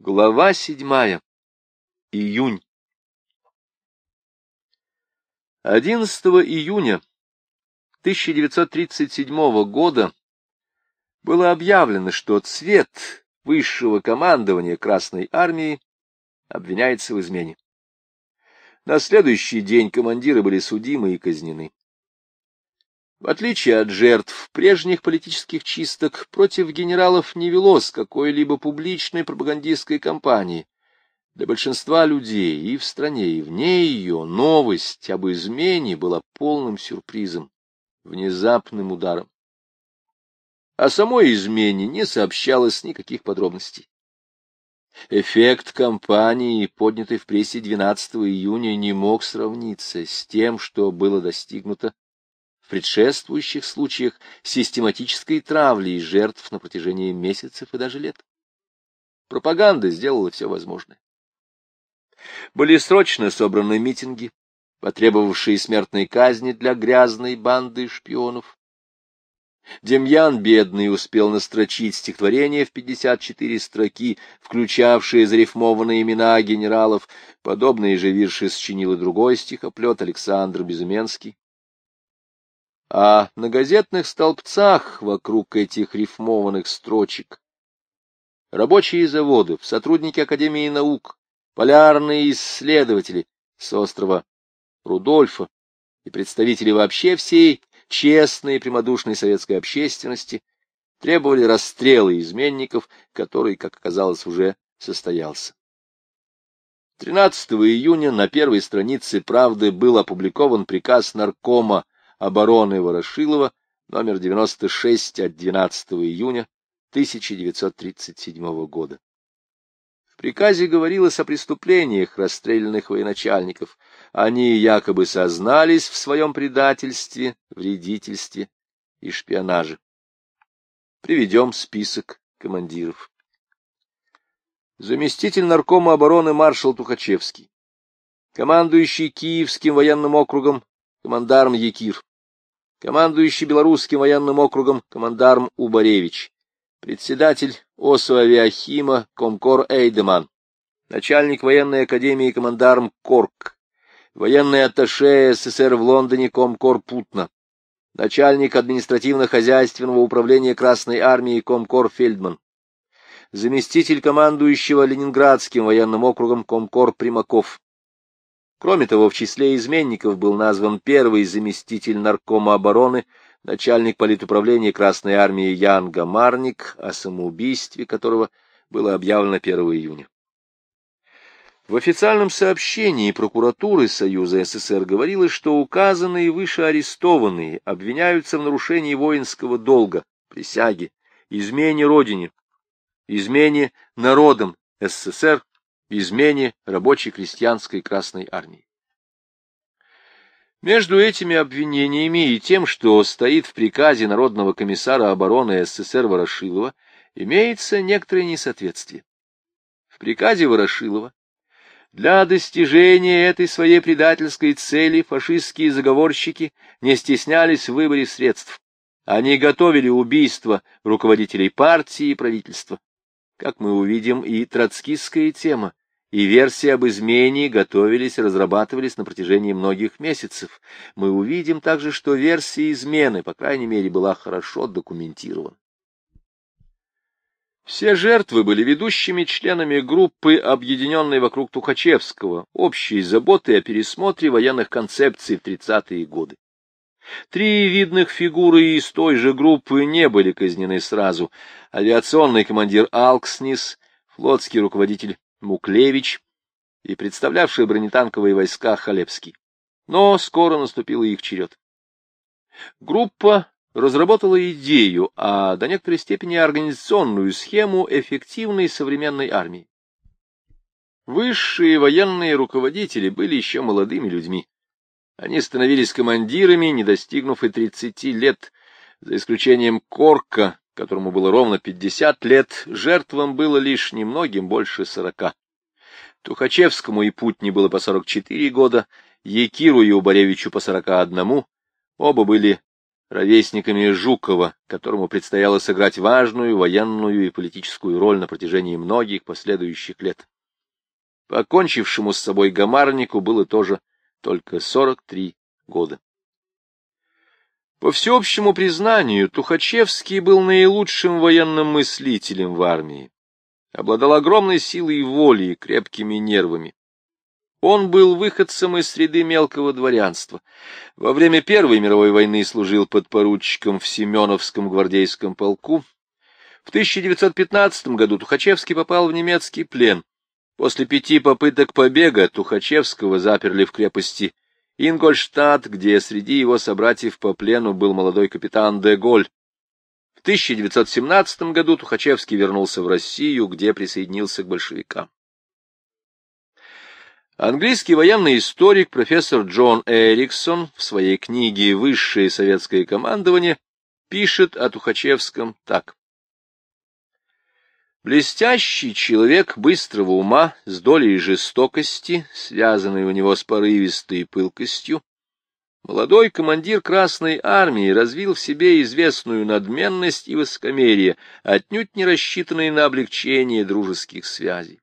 Глава седьмая. Июнь. 11 июня 1937 года было объявлено, что цвет высшего командования Красной Армии обвиняется в измене. На следующий день командиры были судимы и казнены. В отличие от жертв прежних политических чисток, против генералов не велось какой-либо публичной пропагандистской кампании. Для большинства людей и в стране, и вне ее новость об измене была полным сюрпризом, внезапным ударом. О самой измене не сообщалось никаких подробностей. Эффект кампании, поднятый в прессе 12 июня, не мог сравниться с тем, что было достигнуто в предшествующих случаях систематической травли и жертв на протяжении месяцев и даже лет. Пропаганда сделала все возможное. Были срочно собраны митинги, потребовавшие смертной казни для грязной банды шпионов. Демьян, бедный, успел настрочить стихотворение в 54 строки, включавшие зарифмованные имена генералов. Подобные же вирши сочинил и другой стихоплет Александр Безыменский а на газетных столбцах вокруг этих рифмованных строчек рабочие заводов, сотрудники Академии наук, полярные исследователи с острова Рудольфа и представители вообще всей честной и прямодушной советской общественности требовали расстрела изменников, который, как оказалось, уже состоялся. 13 июня на первой странице «Правды» был опубликован приказ наркома обороны Ворошилова, номер 96 от 12 июня 1937 года. В приказе говорилось о преступлениях расстрелянных военачальников. Они якобы сознались в своем предательстве, вредительстве и шпионаже. Приведем список командиров. Заместитель наркома обороны маршал Тухачевский. Командующий Киевским военным округом командарм Якир командующий Белорусским военным округом командарм Убаревич, председатель ОСУ авиахима Комкор Эйдеман, начальник военной академии командарм Корк, военный атташе СССР в Лондоне Комкор Путна, начальник административно-хозяйственного управления Красной армии Комкор Фельдман, заместитель командующего Ленинградским военным округом Комкор Примаков, Кроме того, в числе изменников был назван первый заместитель наркома обороны, начальник политуправления Красной армии Ян Гамарник, о самоубийстве которого было объявлено 1 июня. В официальном сообщении прокуратуры Союза СССР говорилось, что указанные выше арестованные обвиняются в нарушении воинского долга, присяги, измене Родине, измене народам СССР измене рабочей крестьянской Красной Армии. Между этими обвинениями и тем, что стоит в приказе Народного комиссара обороны СССР Ворошилова, имеется некоторое несоответствие. В приказе Ворошилова для достижения этой своей предательской цели фашистские заговорщики не стеснялись в выборе средств. Они готовили убийство руководителей партии и правительства. Как мы увидим, и троцкистская тема и версии об измене готовились и разрабатывались на протяжении многих месяцев. Мы увидим также, что версия измены, по крайней мере, была хорошо документирована. Все жертвы были ведущими членами группы, объединенной вокруг Тухачевского, общей заботы о пересмотре военных концепций в 30-е годы. Три видных фигуры из той же группы не были казнены сразу. Авиационный командир Алкснис, флотский руководитель Муклевич и представлявший бронетанковые войска Халепский. Но скоро наступил их черед. Группа разработала идею, а до некоторой степени организационную схему эффективной современной армии. Высшие военные руководители были еще молодыми людьми. Они становились командирами, не достигнув и 30 лет, за исключением Корка, которому было ровно пятьдесят лет, жертвам было лишь немногим больше сорока. Тухачевскому и Путни было по сорок четыре года, Якиру и Убаревичу по сорока одному, оба были ровесниками Жукова, которому предстояло сыграть важную военную и политическую роль на протяжении многих последующих лет. Покончившему с собой Гамарнику было тоже только 43 года. По всеобщему признанию, Тухачевский был наилучшим военным мыслителем в армии, обладал огромной силой воли и крепкими нервами. Он был выходцем из среды мелкого дворянства. Во время Первой мировой войны служил подпоручиком в Семеновском гвардейском полку. В 1915 году Тухачевский попал в немецкий плен. После пяти попыток побега Тухачевского заперли в крепости Ингольштадт, где среди его собратьев по плену был молодой капитан де Голь. В 1917 году Тухачевский вернулся в Россию, где присоединился к большевикам. Английский военный историк профессор Джон Эриксон в своей книге «Высшее советское командование» пишет о Тухачевском так. Блестящий человек быстрого ума, с долей жестокости, связанный у него с порывистой пылкостью, молодой командир Красной Армии развил в себе известную надменность и высокомерие, отнюдь не рассчитанные на облегчение дружеских связей.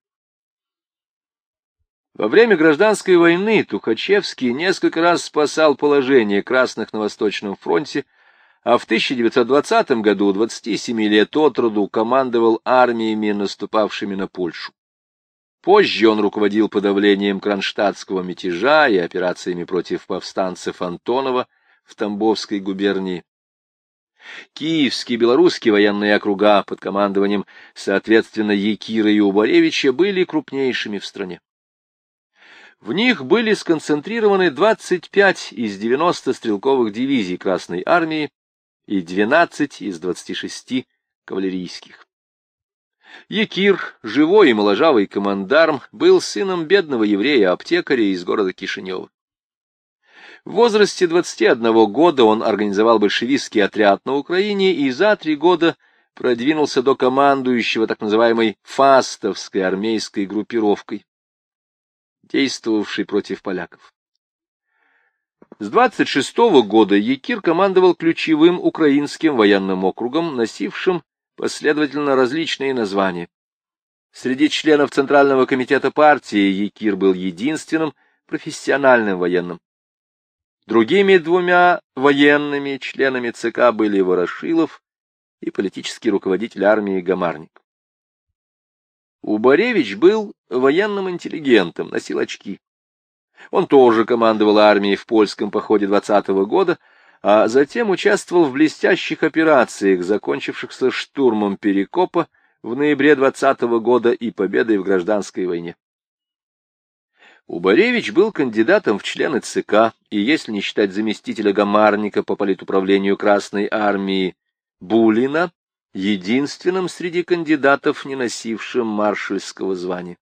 Во время гражданской войны Тухачевский несколько раз спасал положение красных на Восточном фронте, а в 1920 году, 27 лет от роду, командовал армиями, наступавшими на Польшу. Позже он руководил подавлением кронштадтского мятежа и операциями против повстанцев Антонова в Тамбовской губернии. Киевские белорусские военные округа под командованием, соответственно, Якира и Убаревича были крупнейшими в стране. В них были сконцентрированы 25 из 90 стрелковых дивизий Красной Армии и 12 из 26 кавалерийских. Якир, живой и моложавый командарм, был сыном бедного еврея-аптекаря из города Кишинева. В возрасте 21 года он организовал большевистский отряд на Украине и за три года продвинулся до командующего так называемой фастовской армейской группировкой действовавший против поляков. С 26 -го года Якир командовал ключевым украинским военным округом, носившим последовательно различные названия. Среди членов Центрального комитета партии Якир был единственным профессиональным военным. Другими двумя военными членами ЦК были Ворошилов и политический руководитель армии Гамарник. Убаревич был военным интеллигентом, носил очки. Он тоже командовал армией в польском походе 20-го года, а затем участвовал в блестящих операциях, закончившихся штурмом Перекопа в ноябре 20-го года и победой в гражданской войне. Убаревич был кандидатом в члены ЦК, и если не считать заместителя Гамарника по политуправлению Красной Армии Булина, единственным среди кандидатов, не носившим маршальского звания.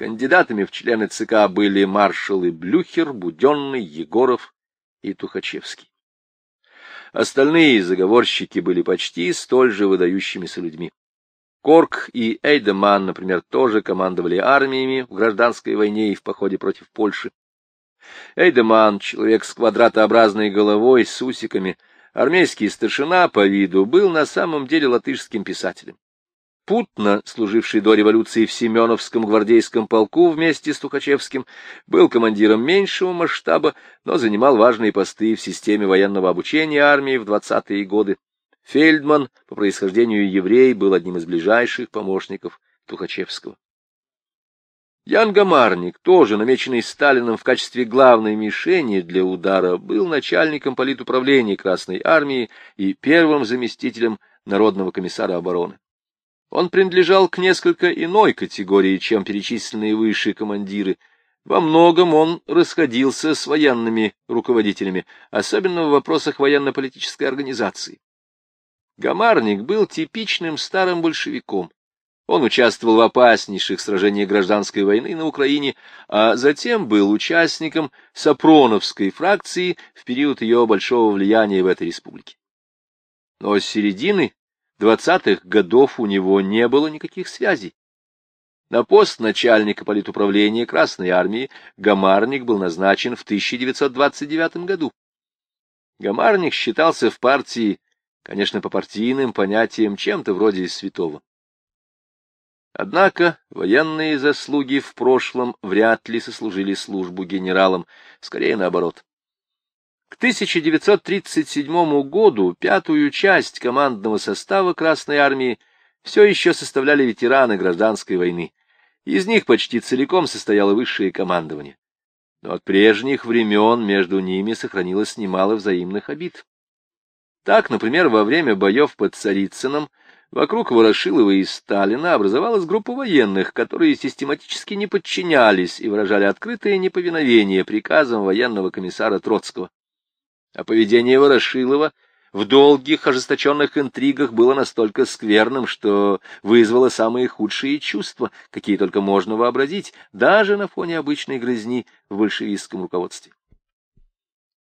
Кандидатами в члены ЦК были маршалы Блюхер, Буденный, Егоров и Тухачевский. Остальные заговорщики были почти столь же выдающимися людьми. Корк и Эйдеман, например, тоже командовали армиями в гражданской войне и в походе против Польши. Эйдеман, человек с квадратообразной головой, с усиками, армейский старшина по виду, был на самом деле латышским писателем. Путно, служивший до революции в Семеновском гвардейском полку вместе с Тухачевским, был командиром меньшего масштаба, но занимал важные посты в системе военного обучения армии в 20-е годы. Фельдман, по происхождению еврей, был одним из ближайших помощников Тухачевского. Ян Гамарник, тоже намеченный Сталином в качестве главной мишени для удара, был начальником политуправления Красной Армии и первым заместителем Народного комиссара обороны. Он принадлежал к несколько иной категории, чем перечисленные выше командиры. Во многом он расходился с военными руководителями, особенно в вопросах военно-политической организации. Гамарник был типичным старым большевиком, он участвовал в опаснейших сражениях гражданской войны на Украине, а затем был участником Сапроновской фракции в период ее большого влияния в этой республике. Но с середины двадцатых годов у него не было никаких связей. На пост начальника политуправления Красной Армии Гамарник был назначен в 1929 году. Гамарник считался в партии, конечно, по партийным понятиям, чем-то вроде святого. Однако военные заслуги в прошлом вряд ли сослужили службу генералам, скорее наоборот. К 1937 году пятую часть командного состава Красной Армии все еще составляли ветераны гражданской войны. Из них почти целиком состояло высшее командование. Но от прежних времен между ними сохранилось немало взаимных обид. Так, например, во время боев под Царицыном Вокруг Ворошилова и Сталина образовалась группа военных, которые систематически не подчинялись и выражали открытое неповиновение приказам военного комиссара Троцкого. А поведение Ворошилова в долгих ожесточенных интригах было настолько скверным, что вызвало самые худшие чувства, какие только можно вообразить, даже на фоне обычной грызни в большевистском руководстве.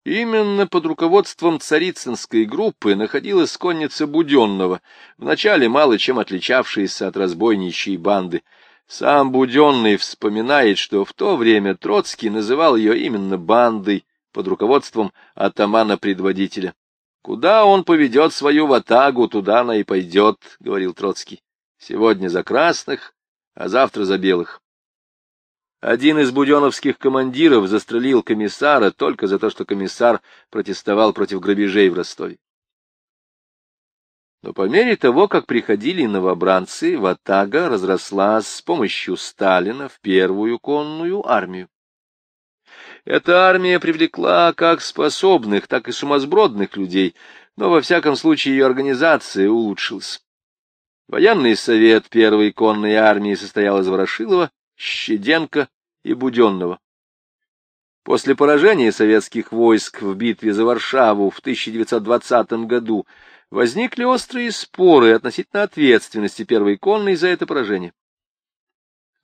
Именно под руководством царицынской группы находилась конница Буденного, вначале мало чем отличавшаяся от разбойничьей банды. Сам Буденный вспоминает, что в то время Троцкий называл ее именно бандой под руководством атамана-предводителя. «Куда он поведет свою ватагу, туда она и пойдет», — говорил Троцкий. «Сегодня за красных, а завтра за белых». Один из буденовских командиров застрелил комиссара только за то, что комиссар протестовал против грабежей в Ростове. Но по мере того, как приходили новобранцы, Ватага разрослась с помощью Сталина в первую конную армию. Эта армия привлекла как способных, так и сумасбродных людей, но во всяком случае ее организация улучшилась. Военный совет первой конной армии состоял из Ворошилова, Щеденко и Буденного. После поражения советских войск в битве за Варшаву в 1920 году возникли острые споры относительно ответственности первой конной за это поражение.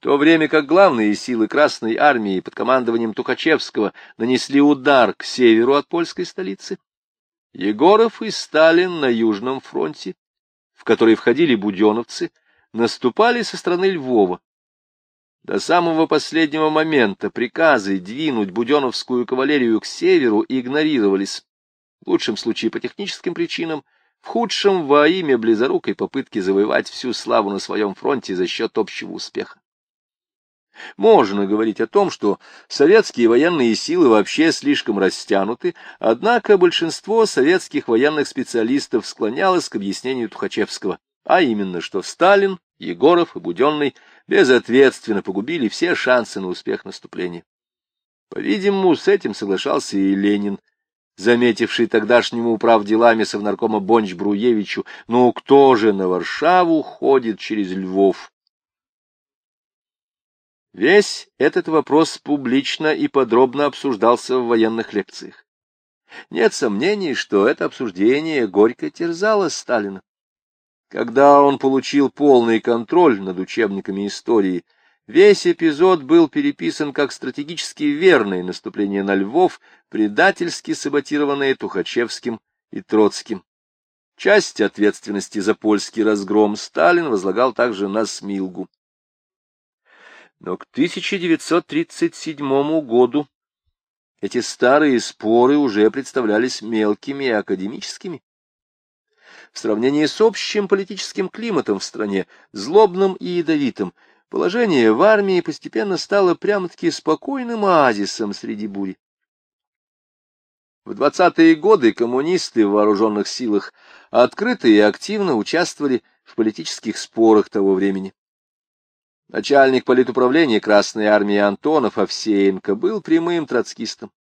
То время как главные силы Красной Армии под командованием Тухачевского нанесли удар к северу от польской столицы, Егоров и Сталин на Южном фронте, в который входили буденовцы, наступали со стороны Львова. До самого последнего момента приказы двинуть буденовскую кавалерию к северу игнорировались, в лучшем случае по техническим причинам, в худшем во имя близорукой попытки завоевать всю славу на своем фронте за счет общего успеха. Можно говорить о том, что советские военные силы вообще слишком растянуты, однако большинство советских военных специалистов склонялось к объяснению Тухачевского, а именно, что Сталин, Егоров и Буденный безответственно погубили все шансы на успех наступления. По-видимому, с этим соглашался и Ленин, заметивший тогдашнему управделами совнаркома Бонч-Бруевичу, ну кто же на Варшаву ходит через Львов? Весь этот вопрос публично и подробно обсуждался в военных лекциях. Нет сомнений, что это обсуждение горько терзало Сталина. Когда он получил полный контроль над учебниками истории, весь эпизод был переписан как стратегически верное наступление на Львов, предательски саботированное Тухачевским и Троцким. Часть ответственности за польский разгром Сталин возлагал также на Смилгу. Но к 1937 году эти старые споры уже представлялись мелкими и академическими в сравнении с общим политическим климатом в стране, злобным и ядовитым, положение в армии постепенно стало прямо-таки спокойным оазисом среди бури. В 20-е годы коммунисты в вооруженных силах открыто и активно участвовали в политических спорах того времени. Начальник политуправления Красной армии Антонов Овсеенко был прямым троцкистом.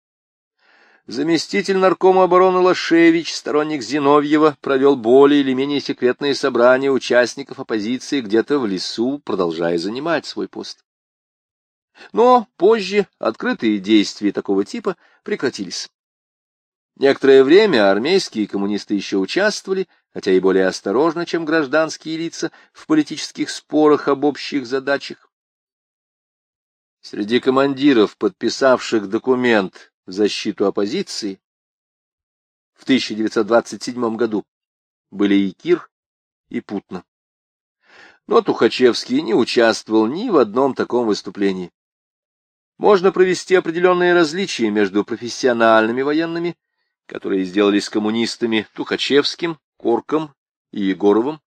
Заместитель наркома обороны Лашевич, сторонник Зиновьева, провел более или менее секретные собрания участников оппозиции где-то в лесу, продолжая занимать свой пост. Но позже открытые действия такого типа прекратились. Некоторое время армейские коммунисты еще участвовали, хотя и более осторожно, чем гражданские лица, в политических спорах об общих задачах. Среди командиров, подписавших документ в защиту оппозиции в 1927 году были и Кир, и Путна. Но Тухачевский не участвовал ни в одном таком выступлении. Можно провести определенные различия между профессиональными военными которые сделались коммунистами Тухачевским, Корком и Егоровым,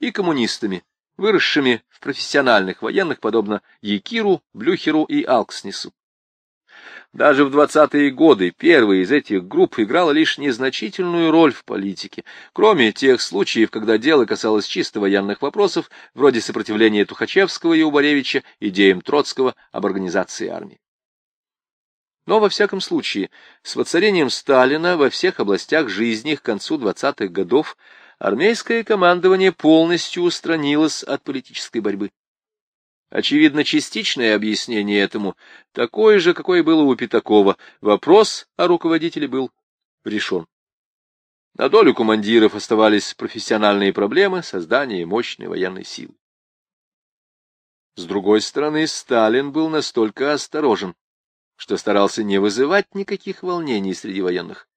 и коммунистами, выросшими в профессиональных военных, подобно Якиру, Блюхеру и Алкснису. Даже в 20-е годы первая из этих групп играла лишь незначительную роль в политике, кроме тех случаев, когда дело касалось чисто военных вопросов, вроде сопротивления Тухачевского и Убаревича идеям Троцкого об организации армии. Но, во всяком случае, с воцарением Сталина во всех областях жизни к концу 20-х годов армейское командование полностью устранилось от политической борьбы. Очевидно, частичное объяснение этому такое же, какое было у Пятакова. Вопрос о руководителе был решен. На долю командиров оставались профессиональные проблемы создания мощной военной силы. С другой стороны, Сталин был настолько осторожен, что старался не вызывать никаких волнений среди военных.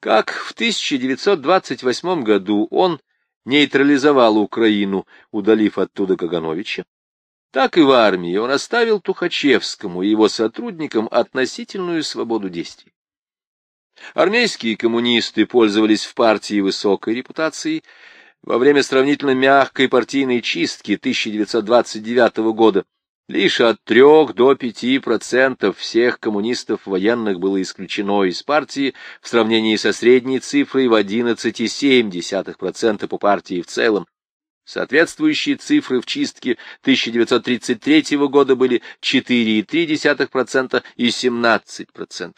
Как в 1928 году он нейтрализовал Украину, удалив оттуда Кагановича, так и в армии он оставил Тухачевскому и его сотрудникам относительную свободу действий. Армейские коммунисты пользовались в партии высокой репутацией. Во время сравнительно мягкой партийной чистки 1929 года лишь от 3 до 5 процентов всех коммунистов военных было исключено из партии в сравнении со средней цифрой в 11,7% по партии в целом. Соответствующие цифры в чистке 1933 года были 4,3% и 17%.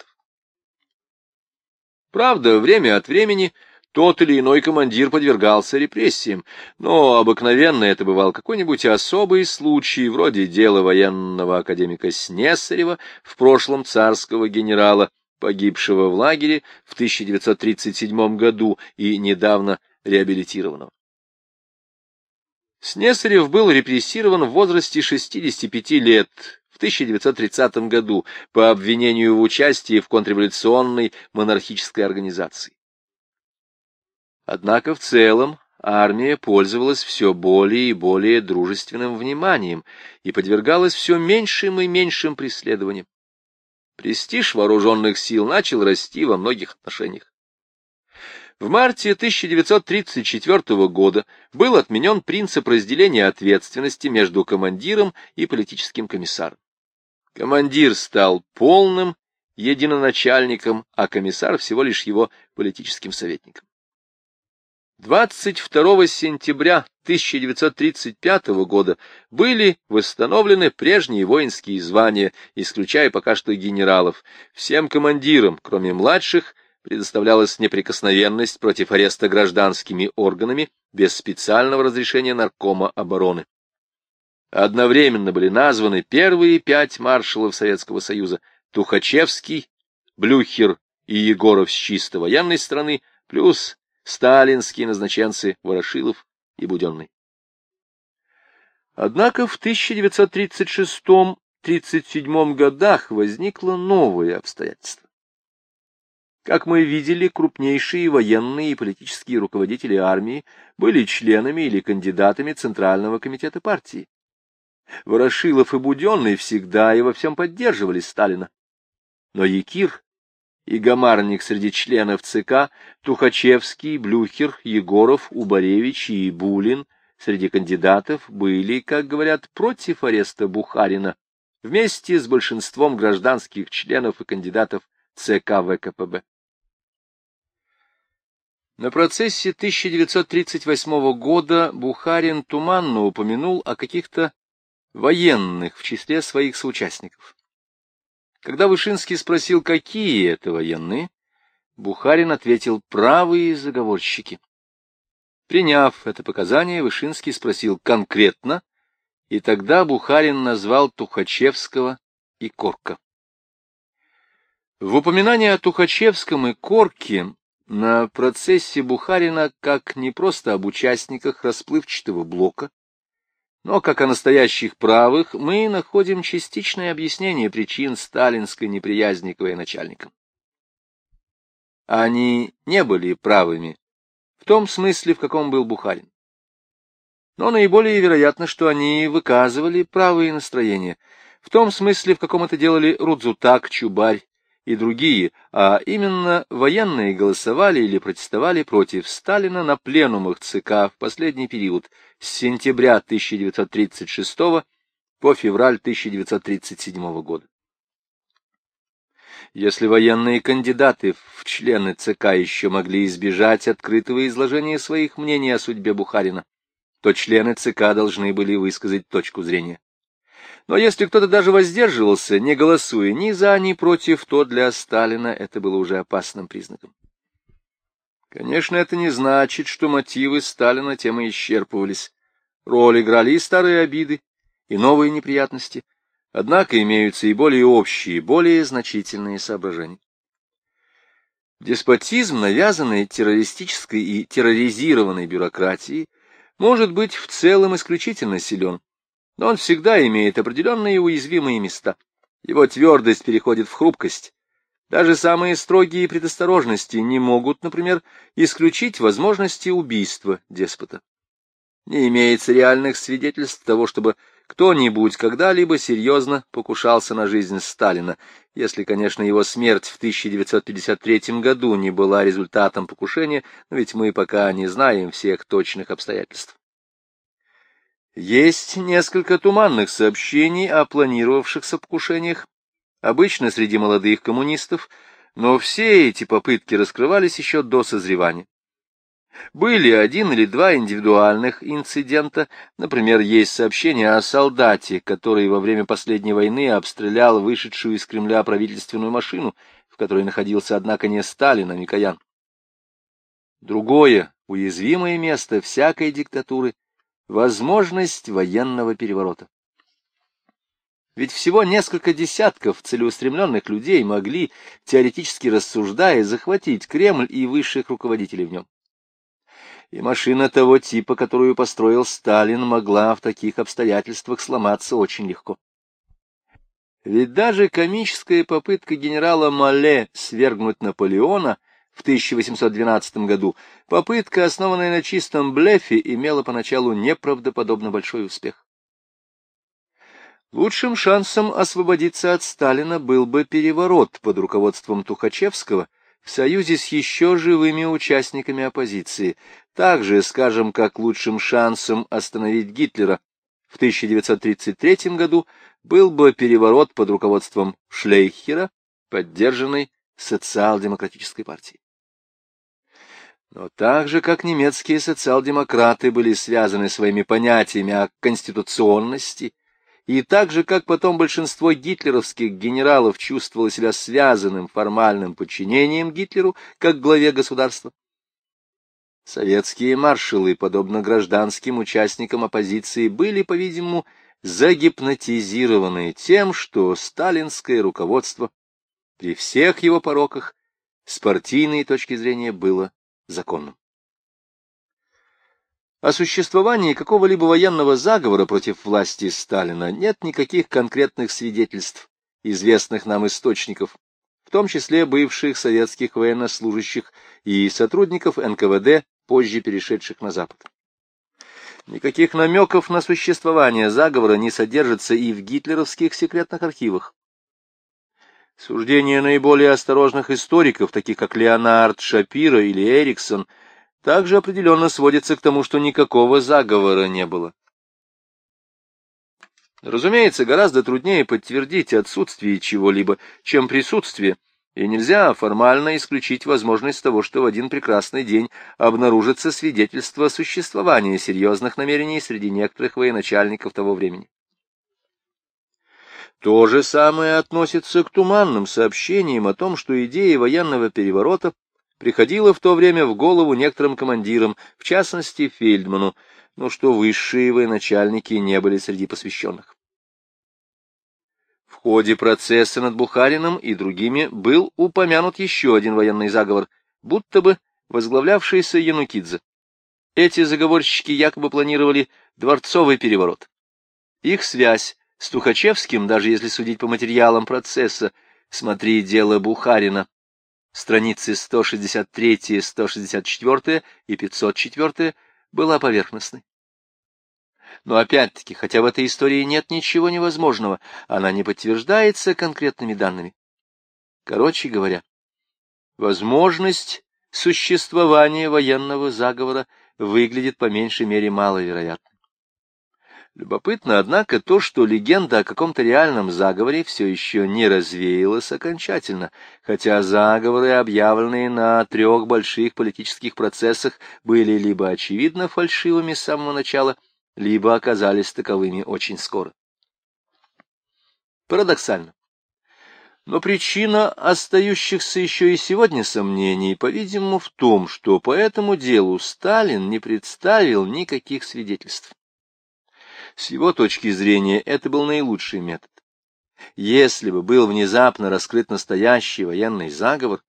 Правда, время от времени тот или иной командир подвергался репрессиям, но обыкновенно это бывал какой-нибудь особый случай, вроде дела военного академика Снесарева, в прошлом царского генерала, погибшего в лагере в 1937 году и недавно реабилитированного. Снесарев был репрессирован в возрасте 65 лет в 1930 году по обвинению в участии в контрреволюционной монархической организации. Однако в целом армия пользовалась все более и более дружественным вниманием и подвергалась все меньшим и меньшим преследованиям. Престиж вооруженных сил начал расти во многих отношениях. В марте 1934 года был отменен принцип разделения ответственности между командиром и политическим комиссаром. Командир стал полным единоначальником, а комиссар всего лишь его политическим советником. 22 сентября 1935 года были восстановлены прежние воинские звания, исключая пока что генералов. Всем командирам, кроме младших, предоставлялась неприкосновенность против ареста гражданскими органами без специального разрешения наркома обороны. Одновременно были названы первые пять маршалов Советского Союза Тухачевский, Блюхер и Егоров с чисто военной стороны, плюс сталинские назначенцы Ворошилов и Буденный. Однако в 1936-37 годах возникло новое обстоятельство. Как мы видели, крупнейшие военные и политические руководители армии были членами или кандидатами Центрального комитета партии. Ворошилов и Буденный всегда и во всем поддерживали Сталина. Но Якир и Гамарник среди членов ЦК, Тухачевский, Блюхер, Егоров, Убаревич и Булин среди кандидатов были, как говорят, против ареста Бухарина, вместе с большинством гражданских членов и кандидатов ЦК ВКПБ. На процессе 1938 года Бухарин туманно упомянул о каких-то военных в числе своих соучастников. Когда Вышинский спросил, какие это военные, Бухарин ответил «правые заговорщики». Приняв это показание, Вышинский спросил конкретно, и тогда Бухарин назвал Тухачевского и Корка. В упоминании о Тухачевском и Корке на процессе Бухарина как не просто об участниках расплывчатого блока, но как о настоящих правых мы находим частичное объяснение причин сталинской неприязни к военачальникам. Они не были правыми в том смысле, в каком был Бухарин. Но наиболее вероятно, что они выказывали правые настроения, в том смысле, в каком это делали Рудзутак, Чубарь и другие, а именно военные голосовали или протестовали против Сталина на пленумах ЦК в последний период с сентября 1936 по февраль 1937 года. Если военные кандидаты в члены ЦК еще могли избежать открытого изложения своих мнений о судьбе Бухарина, то члены ЦК должны были высказать точку зрения. Но если кто-то даже воздерживался, не голосуя ни за, ни против, то для Сталина это было уже опасным признаком. Конечно, это не значит, что мотивы Сталина тем и исчерпывались. Роль играли и старые обиды, и новые неприятности, однако имеются и более общие, более значительные соображения. Деспотизм, навязанный террористической и терроризированной бюрократией, может быть в целом исключительно силен, но он всегда имеет определенные уязвимые места. Его твердость переходит в хрупкость. Даже самые строгие предосторожности не могут, например, исключить возможности убийства деспота. Не имеется реальных свидетельств того, чтобы кто-нибудь когда-либо серьезно покушался на жизнь Сталина, если, конечно, его смерть в 1953 году не была результатом покушения, но ведь мы пока не знаем всех точных обстоятельств. Есть несколько туманных сообщений о планировавшихся покушениях, обычно среди молодых коммунистов, но все эти попытки раскрывались еще до созревания. Были один или два индивидуальных инцидента, например, есть сообщение о солдате, который во время последней войны обстрелял вышедшую из Кремля правительственную машину, в которой находился, однако, не Сталин, а Микоян. Другое уязвимое место всякой диктатуры возможность военного переворота. Ведь всего несколько десятков целеустремленных людей могли, теоретически рассуждая, захватить Кремль и высших руководителей в нем. И машина того типа, которую построил Сталин, могла в таких обстоятельствах сломаться очень легко. Ведь даже комическая попытка генерала Мале свергнуть Наполеона — в 1812 году, попытка, основанная на чистом блефе, имела поначалу неправдоподобно большой успех. Лучшим шансом освободиться от Сталина был бы переворот под руководством Тухачевского в союзе с еще живыми участниками оппозиции, так же, скажем, как лучшим шансом остановить Гитлера в 1933 году был бы переворот под руководством Шлейхера, поддержанный социал-демократической партией. Но так же, как немецкие социал-демократы были связаны своими понятиями о конституционности, и так же, как потом большинство гитлеровских генералов чувствовало себя связанным формальным подчинением Гитлеру как главе государства, советские маршалы, подобно гражданским участникам оппозиции, были, по-видимому, загипнотизированы тем, что сталинское руководство при всех его пороках с партийной точки зрения было законным. О существовании какого-либо военного заговора против власти Сталина нет никаких конкретных свидетельств, известных нам источников, в том числе бывших советских военнослужащих и сотрудников НКВД, позже перешедших на Запад. Никаких намеков на существование заговора не содержится и в гитлеровских секретных архивах. Суждения наиболее осторожных историков, таких как Леонард Шапиро или Эриксон, также определенно сводятся к тому, что никакого заговора не было. Разумеется, гораздо труднее подтвердить отсутствие чего-либо, чем присутствие, и нельзя формально исключить возможность того, что в один прекрасный день обнаружится свидетельство существования серьезных намерений среди некоторых военачальников того времени. То же самое относится к туманным сообщениям о том, что идея военного переворота приходила в то время в голову некоторым командирам, в частности Фельдману, но что высшие военачальники не были среди посвященных. В ходе процесса над Бухарином и другими был упомянут еще один военный заговор, будто бы возглавлявшийся Янукидзе. Эти заговорщики якобы планировали дворцовый переворот. Их связь с Тухачевским, даже если судить по материалам процесса, смотри дело Бухарина, страницы 163, 164 и 504, была поверхностной. Но опять-таки, хотя в этой истории нет ничего невозможного, она не подтверждается конкретными данными. Короче говоря, возможность существования военного заговора выглядит по меньшей мере маловероятно. Любопытно, однако, то, что легенда о каком-то реальном заговоре все еще не развеялась окончательно, хотя заговоры, объявленные на трех больших политических процессах, были либо очевидно фальшивыми с самого начала, либо оказались таковыми очень скоро. Парадоксально. Но причина остающихся еще и сегодня сомнений, по-видимому, в том, что по этому делу Сталин не представил никаких свидетельств. С его точки зрения это был наилучший метод. Если бы был внезапно раскрыт настоящий военный заговор,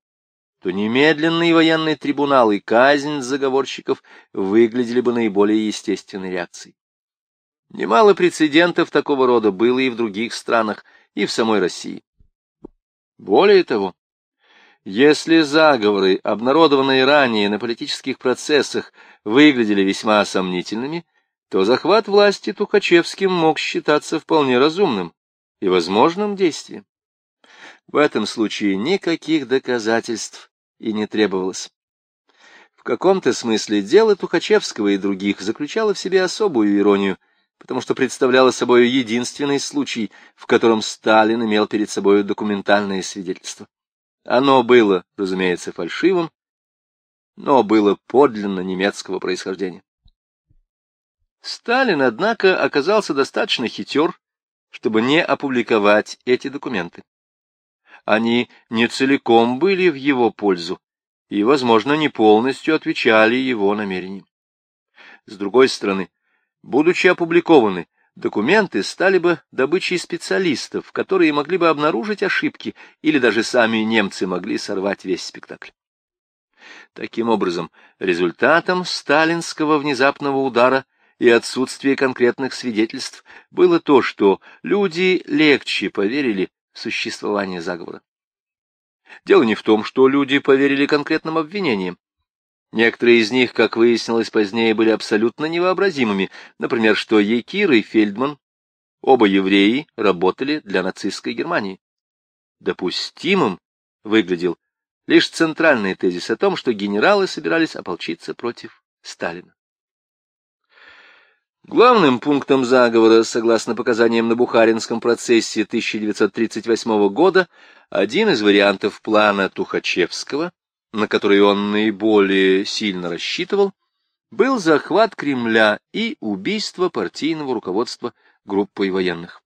то немедленный военный трибунал и казнь заговорщиков выглядели бы наиболее естественной реакцией. Немало прецедентов такого рода было и в других странах, и в самой России. Более того, если заговоры, обнародованные ранее на политических процессах, выглядели весьма сомнительными, то захват власти Тухачевским мог считаться вполне разумным и возможным действием. В этом случае никаких доказательств и не требовалось. В каком-то смысле дело Тухачевского и других заключало в себе особую иронию, потому что представляло собой единственный случай, в котором Сталин имел перед собой документальное свидетельство. Оно было, разумеется, фальшивым, но было подлинно немецкого происхождения. Сталин, однако, оказался достаточно хитер, чтобы не опубликовать эти документы. Они не целиком были в его пользу и, возможно, не полностью отвечали его намерениям. С другой стороны, будучи опубликованы, документы стали бы добычей специалистов, которые могли бы обнаружить ошибки, или даже сами немцы могли сорвать весь спектакль. Таким образом, результатом сталинского внезапного удара и отсутствие конкретных свидетельств было то, что люди легче поверили в существование заговора. Дело не в том, что люди поверили конкретным обвинениям. Некоторые из них, как выяснилось позднее, были абсолютно невообразимыми, например, что Екир и Фельдман, оба евреи, работали для нацистской Германии. Допустимым выглядел лишь центральный тезис о том, что генералы собирались ополчиться против Сталина. Главным пунктом заговора, согласно показаниям на Бухаринском процессе 1938 года, один из вариантов плана Тухачевского, на который он наиболее сильно рассчитывал, был захват Кремля и убийство партийного руководства группой военных.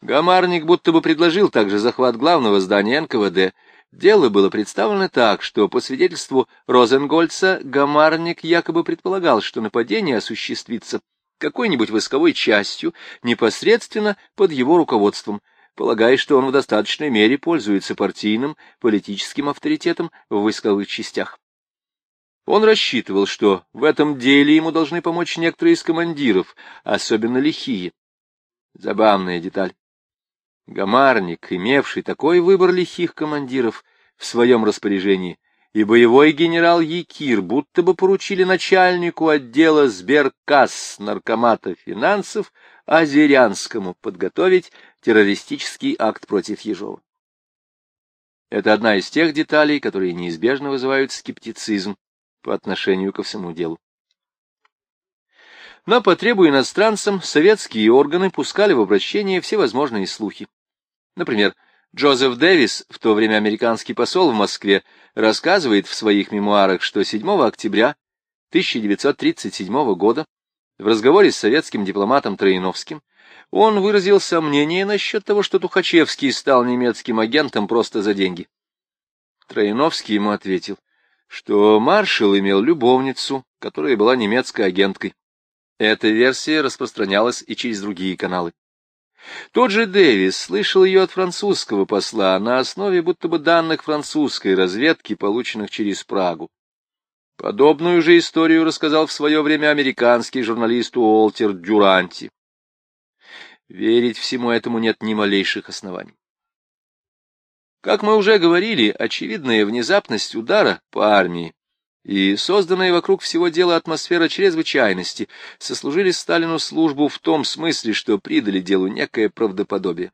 Гамарник будто бы предложил также захват главного здания НКВД. Дело было представлено так, что по свидетельству Розенгольца Гамарник якобы предполагал, что нападение осуществится какой-нибудь войсковой частью непосредственно под его руководством, полагая, что он в достаточной мере пользуется партийным политическим авторитетом в войсковых частях. Он рассчитывал, что в этом деле ему должны помочь некоторые из командиров, особенно лихие. Забавная деталь. Гамарник, имевший такой выбор лихих командиров в своем распоряжении, и боевой генерал Якир будто бы поручили начальнику отдела сберкасс наркомата финансов Азерянскому подготовить террористический акт против Ежова. Это одна из тех деталей, которые неизбежно вызывают скептицизм по отношению ко всему делу. На потребу иностранцам советские органы пускали в обращение всевозможные слухи. Например, Джозеф Дэвис, в то время американский посол в Москве, рассказывает в своих мемуарах, что 7 октября 1937 года в разговоре с советским дипломатом Троиновским он выразил сомнение насчет того, что Тухачевский стал немецким агентом просто за деньги. Троиновский ему ответил, что маршал имел любовницу, которая была немецкой агенткой. Эта версия распространялась и через другие каналы. Тот же Дэвис слышал ее от французского посла на основе будто бы данных французской разведки, полученных через Прагу. Подобную же историю рассказал в свое время американский журналист Уолтер Дюранти. Верить всему этому нет ни малейших оснований. Как мы уже говорили, очевидная внезапность удара по армии и созданная вокруг всего дела атмосфера чрезвычайности сослужили Сталину службу в том смысле, что придали делу некое правдоподобие.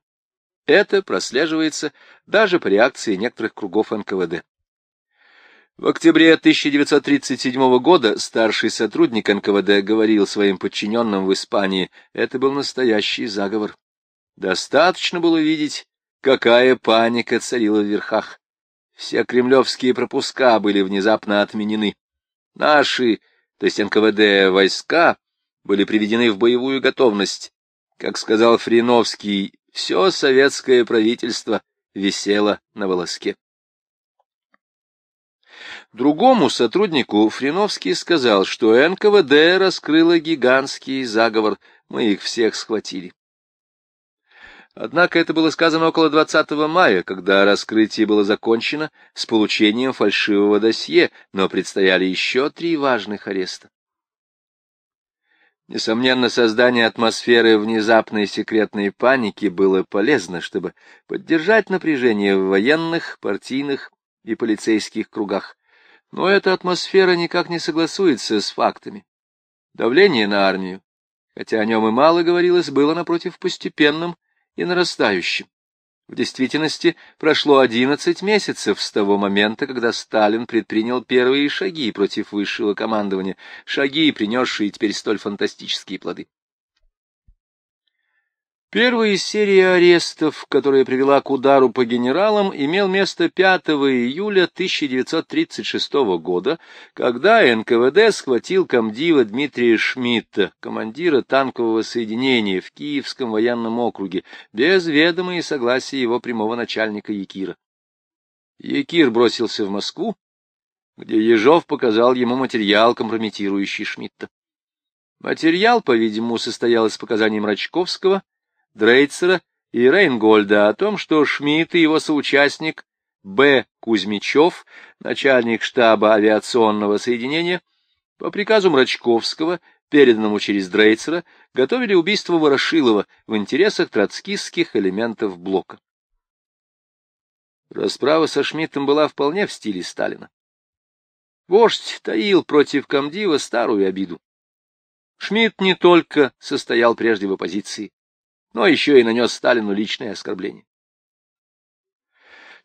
Это прослеживается даже по реакции некоторых кругов НКВД. В октябре 1937 года старший сотрудник НКВД говорил своим подчиненным в Испании, это был настоящий заговор. Достаточно было видеть, какая паника царила в верхах. Все кремлевские пропуска были внезапно отменены. Наши, то есть НКВД, войска были приведены в боевую готовность. Как сказал Фриновский, все советское правительство висело на волоске. Другому сотруднику Фриновский сказал, что НКВД раскрыло гигантский заговор, мы их всех схватили. Однако это было сказано около 20 мая, когда раскрытие было закончено с получением фальшивого досье, но предстояли еще три важных ареста. Несомненно, создание атмосферы внезапной секретной паники было полезно, чтобы поддержать напряжение в военных, партийных и полицейских кругах. Но эта атмосфера никак не согласуется с фактами. Давление на армию, хотя о нем и мало говорилось, было, напротив, постепенным и нарастающим. В действительности прошло одиннадцать месяцев с того момента, когда Сталин предпринял первые шаги против высшего командования, шаги, принесшие теперь столь фантастические плоды. Первая серия арестов, которая привела к удару по генералам, имел место 5 июля 1936 года, когда НКВД схватил комдива Дмитрия Шмидта, командира танкового соединения в Киевском военном округе, без ведома и согласия его прямого начальника Якира. Якир бросился в Москву, где Ежов показал ему материал, компрометирующий Шмидта. Материал, по-видимому, состоял из показаний Мрачковского, Дрейцера и Рейнгольда о том, что Шмидт и его соучастник Б. Кузьмичев, начальник штаба авиационного соединения, по приказу Мрачковского, переданному через Дрейцера, готовили убийство Ворошилова в интересах троцкистских элементов блока. Расправа со Шмидтом была вполне в стиле Сталина. Вождь таил против комдива старую обиду. Шмидт не только состоял прежде в оппозиции, но еще и нанес Сталину личное оскорбление.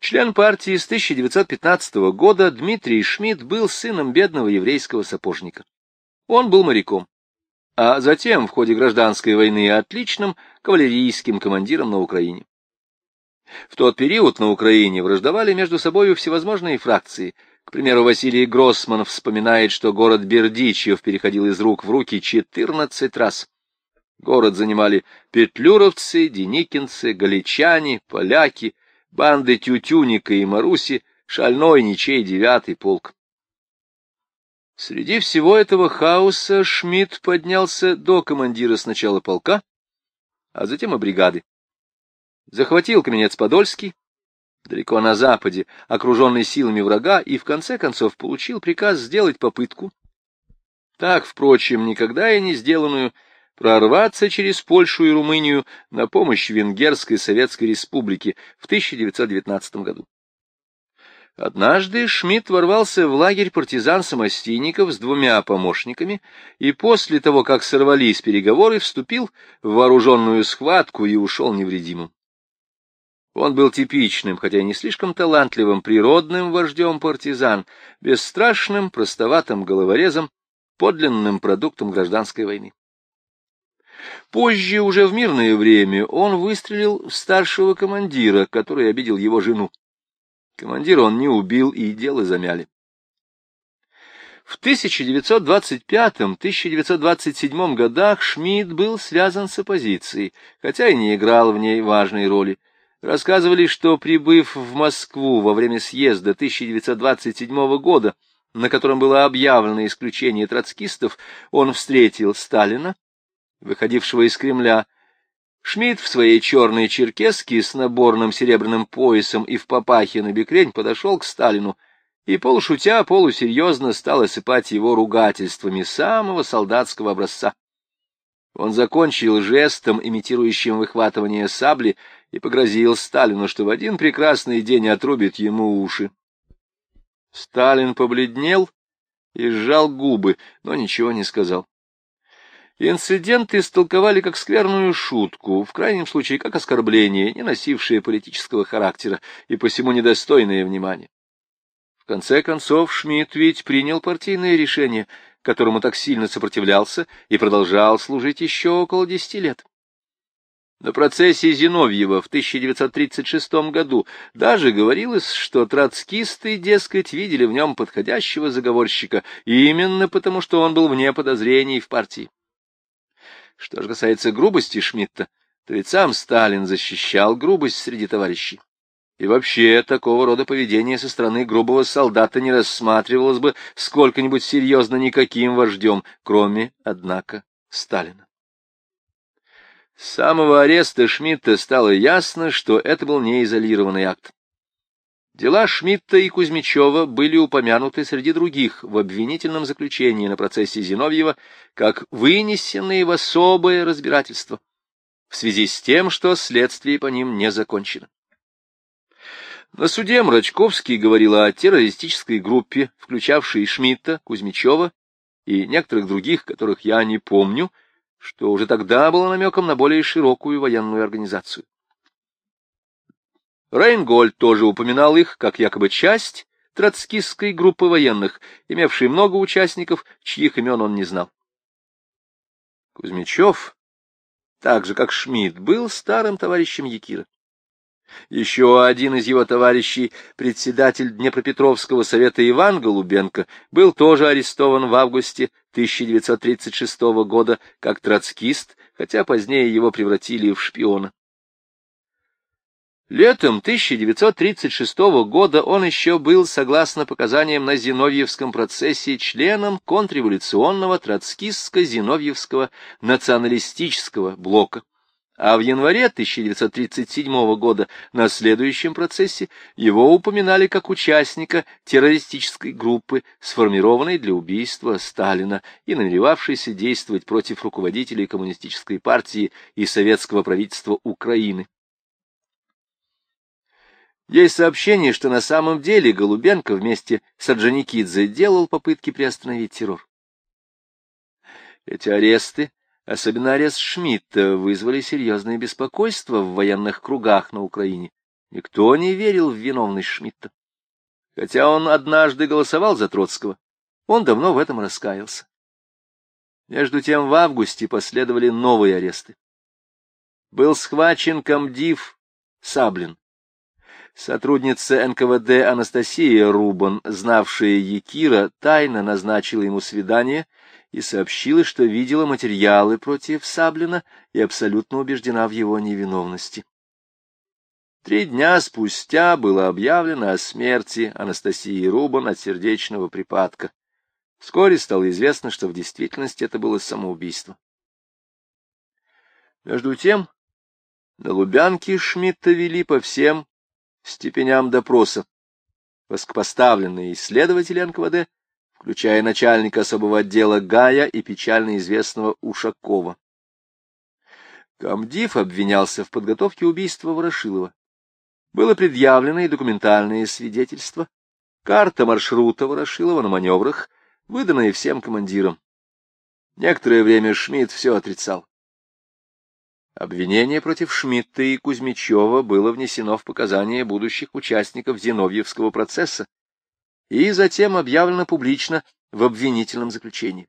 Член партии с 1915 года Дмитрий Шмидт был сыном бедного еврейского сапожника. Он был моряком, а затем в ходе гражданской войны отличным кавалерийским командиром на Украине. В тот период на Украине враждовали между собой всевозможные фракции. К примеру, Василий Гроссман вспоминает, что город Бердичев переходил из рук в руки 14 раз. Город занимали петлюровцы, деникинцы, галичане, поляки, банды Тютюника и Маруси, шальной ничей девятый полк. Среди всего этого хаоса Шмидт поднялся до командира сначала полка, а затем и бригады. Захватил Каменец-Подольский, далеко на западе, окруженный силами врага, и в конце концов получил приказ сделать попытку, так, впрочем, никогда и не сделанную, прорваться через Польшу и Румынию на помощь Венгерской Советской Республике в 1919 году. Однажды Шмидт ворвался в лагерь партизан-самостийников с двумя помощниками и после того, как сорвались переговоры, вступил в вооруженную схватку и ушел невредимым. Он был типичным, хотя и не слишком талантливым, природным вождем партизан, бесстрашным, простоватым головорезом, подлинным продуктом гражданской войны. Позже, уже в мирное время, он выстрелил в старшего командира, который обидел его жену. Командира он не убил, и дело замяли. В 1925-1927 годах Шмидт был связан с оппозицией, хотя и не играл в ней важной роли. Рассказывали, что, прибыв в Москву во время съезда 1927 года, на котором было объявлено исключение троцкистов, он встретил Сталина, выходившего из Кремля, Шмидт в своей черной черкеске с наборным серебряным поясом и в папахе на бекрень подошел к Сталину и, полушутя, полусерьезно стал осыпать его ругательствами самого солдатского образца. Он закончил жестом, имитирующим выхватывание сабли, и погрозил Сталину, что в один прекрасный день отрубит ему уши. Сталин побледнел и сжал губы, но ничего не сказал. Инцидент истолковали как скверную шутку, в крайнем случае как оскорбление, не носившее политического характера и посему недостойное внимания. В конце концов, Шмидт ведь принял партийное решение, которому так сильно сопротивлялся и продолжал служить еще около десяти лет. На процессе Зиновьева в 1936 году даже говорилось, что троцкисты, дескать, видели в нем подходящего заговорщика именно потому, что он был вне подозрений в партии. Что же касается грубости Шмидта, то ведь сам Сталин защищал грубость среди товарищей. И вообще такого рода поведение со стороны грубого солдата не рассматривалось бы сколько-нибудь серьезно никаким вождем, кроме, однако, Сталина. С самого ареста Шмидта стало ясно, что это был не изолированный акт. Дела Шмидта и Кузьмичева были упомянуты среди других в обвинительном заключении на процессе Зиновьева как вынесенные в особое разбирательство в связи с тем, что следствие по ним не закончено. На суде Мрачковский говорил о террористической группе, включавшей Шмидта, Кузьмичева и некоторых других, которых я не помню, что уже тогда было намеком на более широкую военную организацию. Рейнгольд тоже упоминал их как якобы часть троцкистской группы военных, имевшей много участников, чьих имен он не знал. Кузьмичев, так же как Шмидт, был старым товарищем Якира. Еще один из его товарищей, председатель Днепропетровского совета Иван Голубенко, был тоже арестован в августе 1936 года как троцкист, хотя позднее его превратили в шпиона. Летом 1936 года он еще был, согласно показаниям на Зиновьевском процессе, членом контрреволюционного троцкистско-зиновьевского националистического блока. А в январе 1937 года на следующем процессе его упоминали как участника террористической группы, сформированной для убийства Сталина и намеревавшейся действовать против руководителей коммунистической партии и советского правительства Украины. Есть сообщение, что на самом деле Голубенко вместе с Орджоникидзе делал попытки приостановить террор. Эти аресты, особенно арест Шмидта, вызвали серьезное беспокойство в военных кругах на Украине. Никто не верил в виновность Шмидта. Хотя он однажды голосовал за Троцкого, он давно в этом раскаялся. Между тем в августе последовали новые аресты. Был схвачен комдив Саблин, Сотрудница НКВД Анастасия Рубан, знавшая Якира, тайно назначила ему свидание и сообщила, что видела материалы против Саблина и абсолютно убеждена в его невиновности. Три дня спустя было объявлено о смерти Анастасии Рубан от сердечного припадка. Вскоре стало известно, что в действительности это было самоубийство. Между тем, на Лубянке Шмидта вели по всем степеням допроса. Высокопоставленные исследователи НКВД, включая начальника особого отдела Гая и печально известного Ушакова. Камдив обвинялся в подготовке убийства Ворошилова. Было предъявлено и документальное свидетельство, карта маршрута Ворошилова на маневрах, выданная всем командирам. Некоторое время Шмидт все отрицал. Обвинение против Шмидта и Кузьмичева было внесено в показания будущих участников Зиновьевского процесса и затем объявлено публично в обвинительном заключении.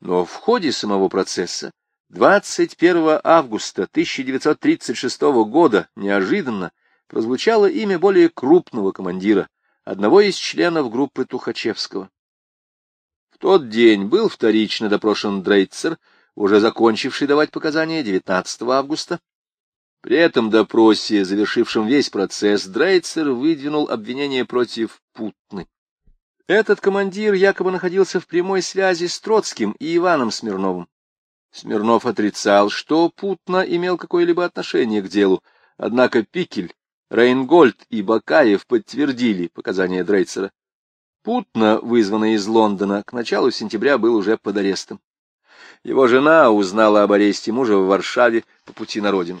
Но в ходе самого процесса 21 августа 1936 года неожиданно прозвучало имя более крупного командира, одного из членов группы Тухачевского. В тот день был вторично допрошен Дрейцер, уже закончивший давать показания 19 августа. При этом допросе, завершившем весь процесс, Дрейцер выдвинул обвинение против Путны. Этот командир якобы находился в прямой связи с Троцким и Иваном Смирновым. Смирнов отрицал, что Путна имел какое-либо отношение к делу, однако Пикель, Рейнгольд и Бакаев подтвердили показания Дрейцера. Путна, вызванный из Лондона, к началу сентября был уже под арестом. Его жена узнала об аресте мужа в Варшаве по пути на родину.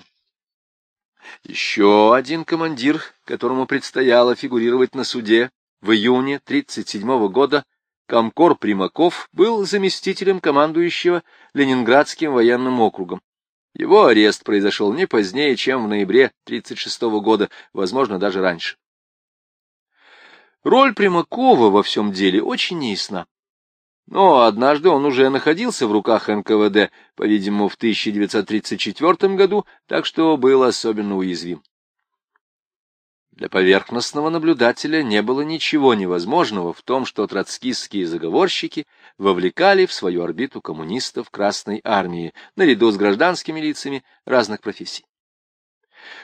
Еще один командир, которому предстояло фигурировать на суде в июне 1937 года, Комкор Примаков был заместителем командующего Ленинградским военным округом. Его арест произошел не позднее, чем в ноябре 1936 года, возможно, даже раньше. Роль Примакова во всем деле очень неясна. Но однажды он уже находился в руках НКВД, по-видимому, в 1934 году, так что был особенно уязвим. Для поверхностного наблюдателя не было ничего невозможного в том, что троцкистские заговорщики вовлекали в свою орбиту коммунистов Красной Армии наряду с гражданскими лицами разных профессий.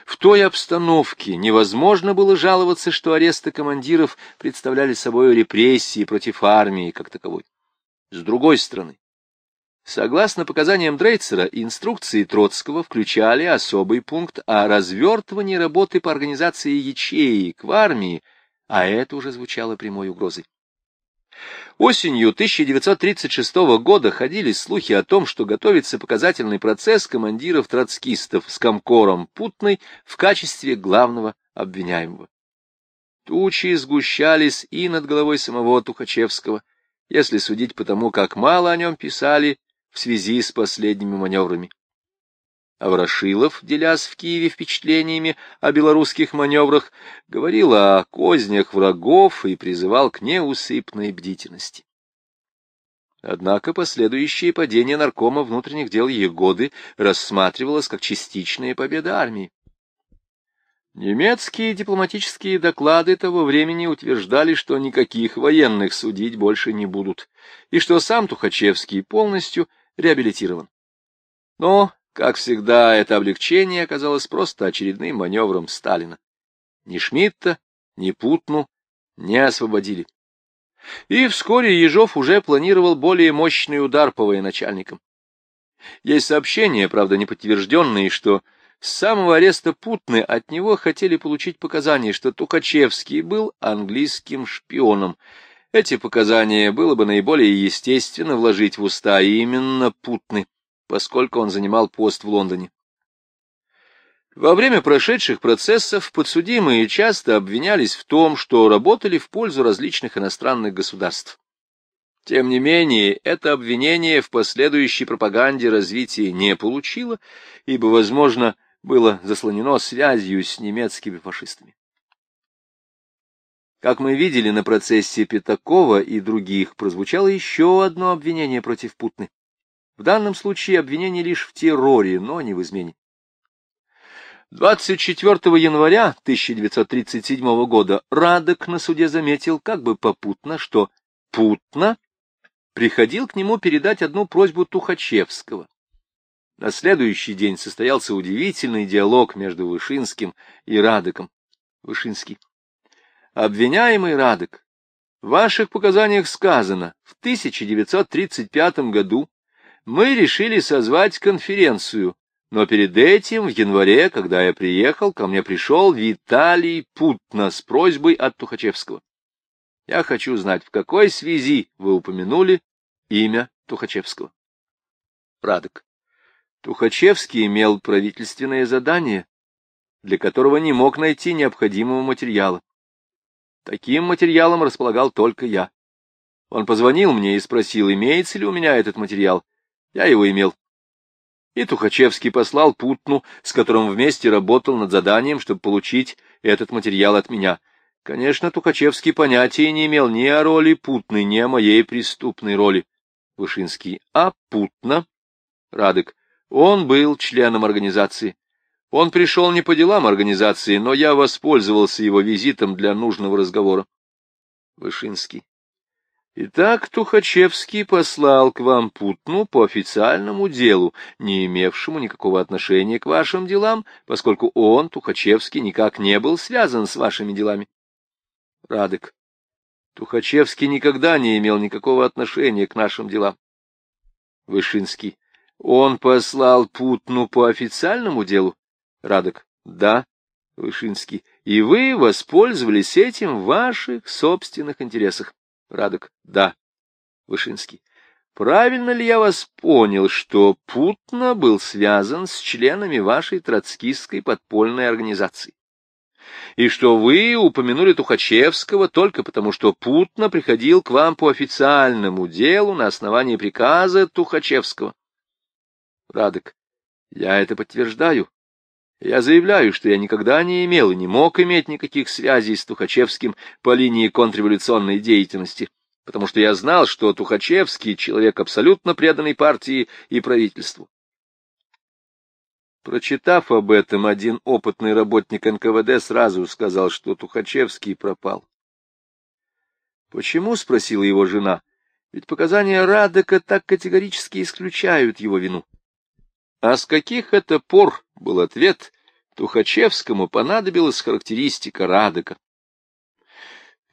В той обстановке невозможно было жаловаться, что аресты командиров представляли собой репрессии против армии как таковой. С другой стороны, согласно показаниям Дрейцера, инструкции Троцкого включали особый пункт о развертывании работы по организации ячеек в армии, а это уже звучало прямой угрозой. Осенью 1936 года ходили слухи о том, что готовится показательный процесс командиров троцкистов с комкором Путной в качестве главного обвиняемого. Тучи сгущались и над головой самого Тухачевского, если судить по тому, как мало о нем писали в связи с последними маневрами. А Ворошилов, делясь в Киеве впечатлениями о белорусских маневрах, говорил о кознях врагов и призывал к неусыпной бдительности. Однако последующее падение наркома внутренних дел Егоды рассматривалось как частичная победа армии. Немецкие дипломатические доклады того времени утверждали, что никаких военных судить больше не будут, и что сам Тухачевский полностью реабилитирован. Но, как всегда, это облегчение оказалось просто очередным маневром Сталина. Ни Шмидта, ни Путну не освободили. И вскоре Ежов уже планировал более мощный удар по военачальникам. Есть сообщения, правда, неподтвержденные, что с самого ареста Путны от него хотели получить показания, что Тухачевский был английским шпионом. Эти показания было бы наиболее естественно вложить в уста именно Путны, поскольку он занимал пост в Лондоне. Во время прошедших процессов подсудимые часто обвинялись в том, что работали в пользу различных иностранных государств. Тем не менее, это обвинение в последующей пропаганде развития не получило, ибо, возможно, было заслонено связью с немецкими фашистами. Как мы видели на процессе Пятакова и других, прозвучало еще одно обвинение против Путны. В данном случае обвинение лишь в терроре, но не в измене. 24 января 1937 года Радок на суде заметил как бы попутно, что Путна приходил к нему передать одну просьбу Тухачевского. На следующий день состоялся удивительный диалог между Вышинским и Радоком. Вышинский. Обвиняемый Радок, в ваших показаниях сказано, в 1935 году мы решили созвать конференцию, но перед этим, в январе, когда я приехал, ко мне пришел Виталий Путна с просьбой от Тухачевского. Я хочу знать, в какой связи вы упомянули имя Тухачевского. Радок. Тухачевский имел правительственное задание, для которого не мог найти необходимого материала. Таким материалом располагал только я. Он позвонил мне и спросил, имеется ли у меня этот материал. Я его имел. И Тухачевский послал Путну, с которым вместе работал над заданием, чтобы получить этот материал от меня. Конечно, Тухачевский понятия не имел ни о роли Путны, ни о моей преступной роли. Вышинский. А Путна? Радык. Он был членом организации. Он пришел не по делам организации, но я воспользовался его визитом для нужного разговора. Вышинский. Итак, Тухачевский послал к вам Путну по официальному делу, не имевшему никакого отношения к вашим делам, поскольку он, Тухачевский, никак не был связан с вашими делами. Радык. Тухачевский никогда не имел никакого отношения к нашим делам. Вышинский. Он послал Путну по официальному делу? Радок. Да. Вышинский. И вы воспользовались этим в ваших собственных интересах? Радок. Да. Вышинский. Правильно ли я вас понял, что Путна был связан с членами вашей троцкистской подпольной организации? и что вы упомянули Тухачевского только потому, что Путно приходил к вам по официальному делу на основании приказа Тухачевского. Радок, я это подтверждаю. Я заявляю, что я никогда не имел и не мог иметь никаких связей с Тухачевским по линии контрреволюционной деятельности, потому что я знал, что Тухачевский — человек абсолютно преданный партии и правительству. Прочитав об этом, один опытный работник НКВД сразу сказал, что Тухачевский пропал. «Почему?» — спросила его жена. «Ведь показания Радека так категорически исключают его вину». «А с каких это пор?» — был ответ. Тухачевскому понадобилась характеристика Радека.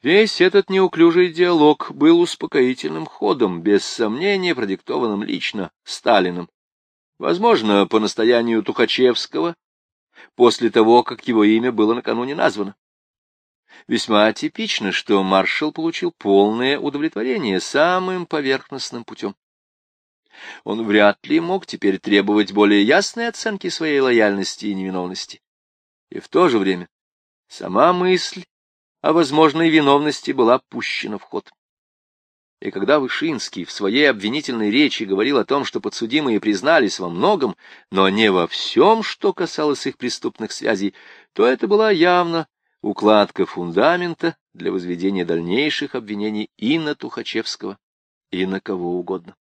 Весь этот неуклюжий диалог был успокоительным ходом, без сомнения продиктованным лично Сталиным. Возможно, по настоянию Тухачевского, после того, как его имя было накануне названо. Весьма типично, что маршал получил полное удовлетворение самым поверхностным путем. Он вряд ли мог теперь требовать более ясной оценки своей лояльности и невиновности. И в то же время сама мысль о возможной виновности была пущена в ход. И когда Вышинский в своей обвинительной речи говорил о том, что подсудимые признались во многом, но не во всем, что касалось их преступных связей, то это была явно укладка фундамента для возведения дальнейших обвинений и на Тухачевского, и на кого угодно.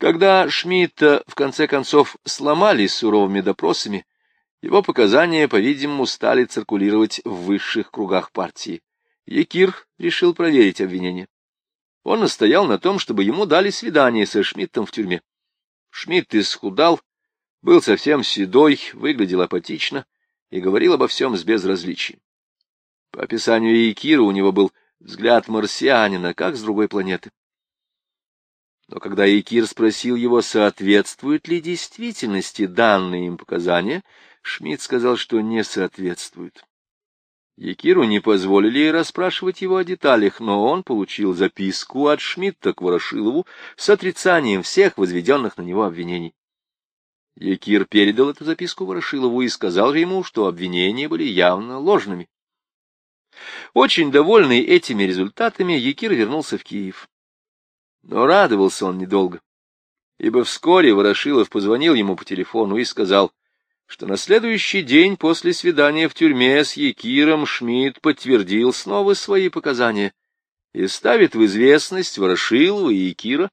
Когда Шмидта в конце концов сломали суровыми допросами, его показания, по-видимому, стали циркулировать в высших кругах партии. Якир решил проверить обвинение. Он настоял на том, чтобы ему дали свидание со Шмидтом в тюрьме. Шмидт исхудал, был совсем седой, выглядел апатично и говорил обо всем с безразличием. По описанию Якира у него был взгляд марсианина, как с другой планеты. Но когда Якир спросил его, соответствуют ли действительности данные им показания, Шмидт сказал, что не соответствуют. Якиру не позволили расспрашивать его о деталях, но он получил записку от Шмидта к Ворошилову с отрицанием всех возведенных на него обвинений. Якир передал эту записку Ворошилову и сказал ему, что обвинения были явно ложными. Очень довольный этими результатами, Якир вернулся в Киев. Но радовался он недолго, ибо вскоре Ворошилов позвонил ему по телефону и сказал, что на следующий день после свидания в тюрьме с Якиром Шмидт подтвердил снова свои показания и ставит в известность Ворошилова и Якира,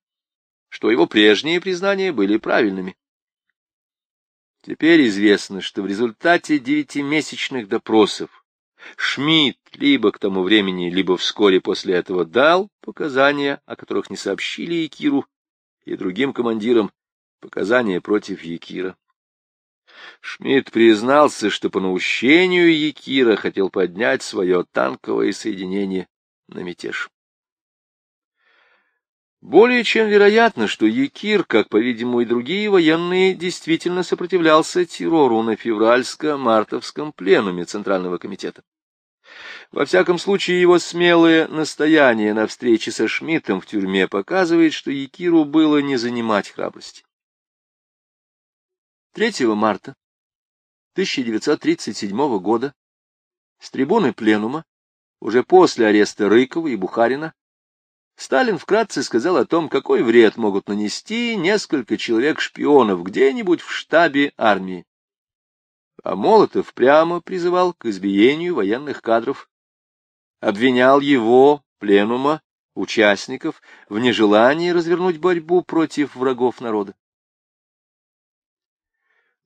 что его прежние признания были правильными. Теперь известно, что в результате девятимесячных допросов Шмидт либо к тому времени, либо вскоре после этого дал показания, о которых не сообщили Якиру и другим командирам, показания против Якира. Шмидт признался, что по наущению Якира хотел поднять свое танковое соединение на мятеж. Более чем вероятно, что Якир, как, по-видимому, и другие военные, действительно сопротивлялся террору на февральско-мартовском пленуме Центрального комитета. Во всяком случае, его смелое настояние на встрече со Шмидтом в тюрьме показывает, что Якиру было не занимать храбрости. 3 марта 1937 года с трибуны Пленума, уже после ареста Рыкова и Бухарина, Сталин вкратце сказал о том, какой вред могут нанести несколько человек-шпионов где-нибудь в штабе армии. А Молотов прямо призывал к избиению военных кадров, обвинял его, Пленума, участников, в нежелании развернуть борьбу против врагов народа.